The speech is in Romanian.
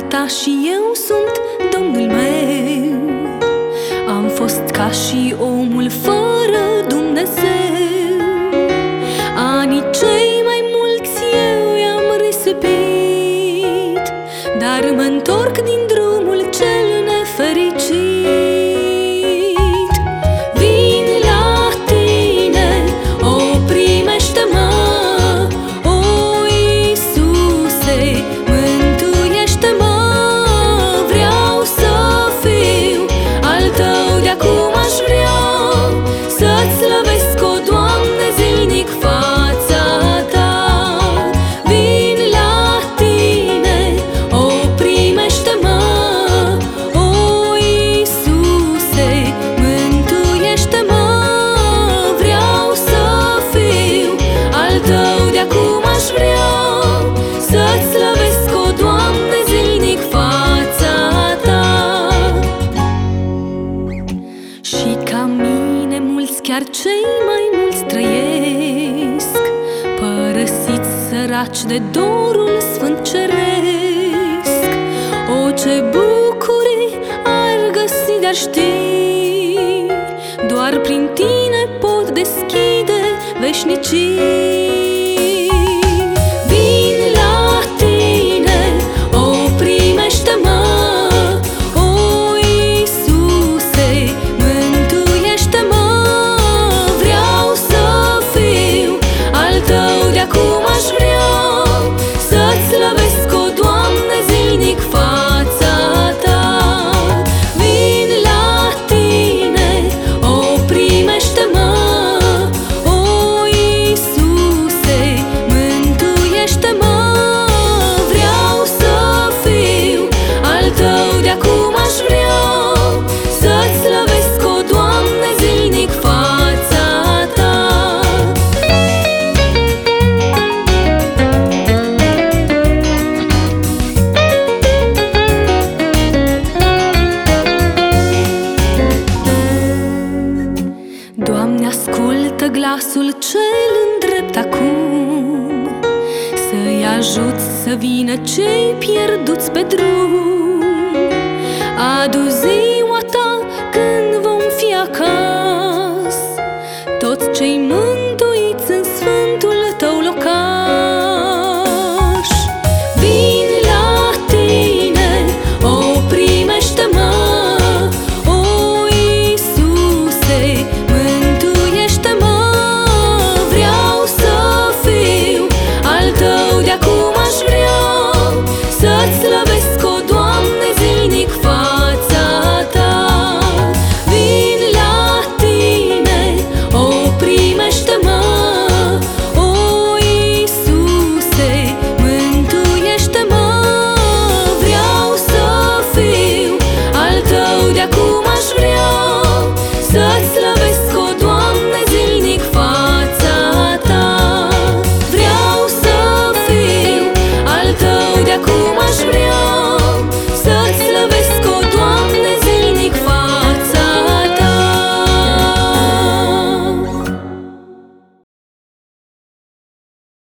ta și eu sunt Domnul meu. Am fost ca și omul fără Dumnezeu. Anii cei mai mulți eu i-am risipit Dar mă întorc din Chiar cei mai mulți trăiesc Părăsiți săraci de dorul sfânt ceresc. O, ce bucurii ar găsi de-ar ști Doar prin tine pot deschide veșnicii Ascultă glasul cel îndrept acum. Să-i ajut să vină cei pierduți pe drum. Adu zi